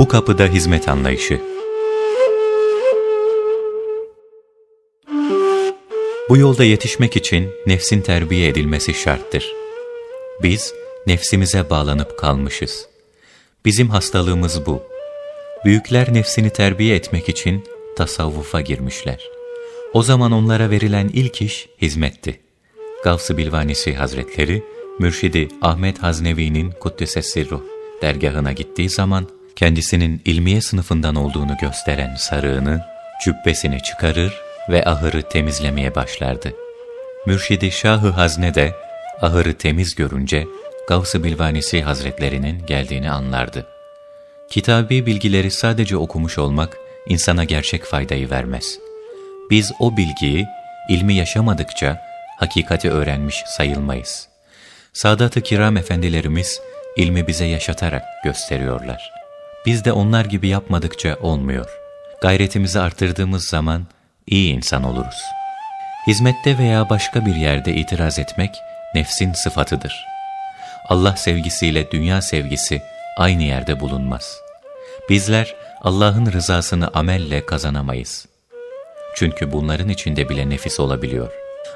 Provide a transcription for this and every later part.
Bu kapıda hizmet anlayışı. Bu yolda yetişmek için nefsin terbiye edilmesi şarttır. Biz nefsimize bağlanıp kalmışız. Bizim hastalığımız bu. Büyükler nefsini terbiye etmek için tasavvufa girmişler. O zaman onlara verilen ilk iş hizmetti. Gavs-ı Bilvanisi Hazretleri, Mürşidi Ahmet Haznevi'nin Kuddüses Sirruh dergahına gittiği zaman kendisinin ilmiye sınıfından olduğunu gösteren sarığını, cübbesini çıkarır ve ahırı temizlemeye başlardı. Mürşidi Şahı Hazne de ahırı temiz görünce Gavs-ı Bilvanisi Hazretlerinin geldiğini anlardı. Kitabi bilgileri sadece okumuş olmak insana gerçek faydayı vermez. Biz o bilgiyi ilmi yaşamadıkça hakikati öğrenmiş sayılmayız. Sadat-ı kiram efendilerimiz ilmi bize yaşatarak gösteriyorlar. Biz de onlar gibi yapmadıkça olmuyor. Gayretimizi artırdığımız zaman iyi insan oluruz. Hizmette veya başka bir yerde itiraz etmek nefsin sıfatıdır. Allah sevgisiyle dünya sevgisi aynı yerde bulunmaz. Bizler Allah'ın rızasını amelle kazanamayız. Çünkü bunların içinde bile nefis olabiliyor.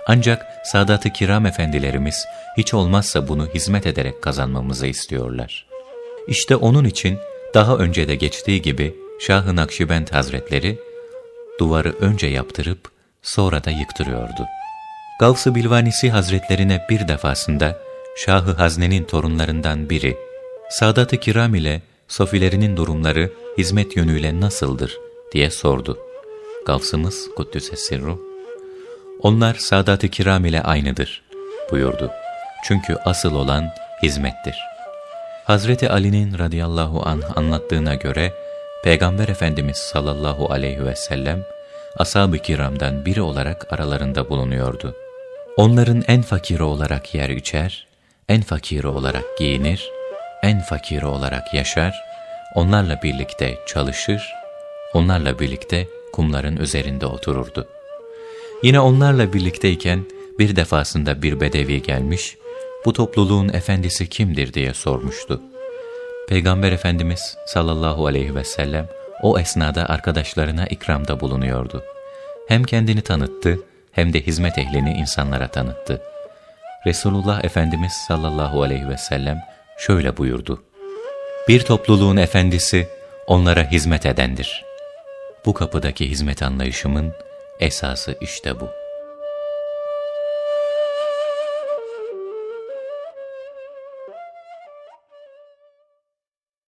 Ancak Sadat-ı Kiram efendilerimiz hiç olmazsa bunu hizmet ederek kazanmamızı istiyorlar. İşte onun için daha önce de geçtiği gibi Şah-ı Nakşibend Hazretleri duvarı önce yaptırıp sonra da yıktırıyordu. Gavs-ı Bilvanisi Hazretlerine bir defasında Şahı Hazne'nin torunlarından biri, Sadat-ı Kiram ile sofilerinin durumları hizmet yönüyle nasıldır diye sordu. Gavsımız Kuddüs Sirru, onlar Sadat-ı Kiram ile aynıdır buyurdu. Çünkü asıl olan hizmettir. Hazreti Ali'nin radıyallahu anh anlattığına göre, Peygamber Efendimiz sallallahu aleyhi ve sellem, ashab-ı kiramdan biri olarak aralarında bulunuyordu. Onların en fakiri olarak yer içer, en fakiri olarak giyinir, en fakiri olarak yaşar, onlarla birlikte çalışır, onlarla birlikte kumların üzerinde otururdu. Yine onlarla birlikteyken bir defasında bir bedevi gelmiş, bu topluluğun efendisi kimdir diye sormuştu. Peygamber Efendimiz sallallahu aleyhi ve sellem o esnada arkadaşlarına ikramda bulunuyordu. Hem kendini tanıttı hem de hizmet ehlini insanlara tanıttı. Resulullah Efendimiz sallallahu aleyhi ve sellem şöyle buyurdu. Bir topluluğun efendisi onlara hizmet edendir. Bu kapıdaki hizmet anlayışımın esası işte bu.